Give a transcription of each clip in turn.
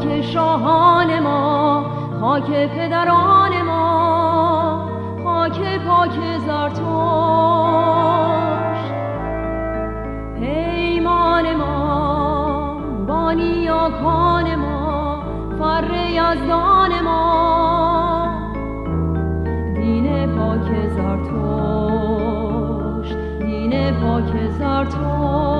خاک شاهان ما خاک پدران ما خاک پاک زرتوش پیمان ما بانی آکان ما فر یزدان ما. دین پاک زرتوش دین پاک زرتوش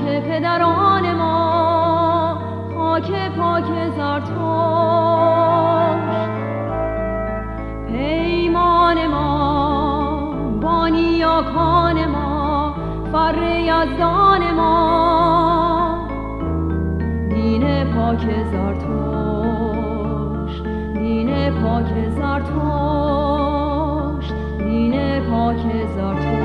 خاک پدران ما خاک پاک زرتشت. پیمان ما بانی کان ما فر یزدان ما. دین پاک زرتشت دین پاک زرتشت دین پاک زرتشت.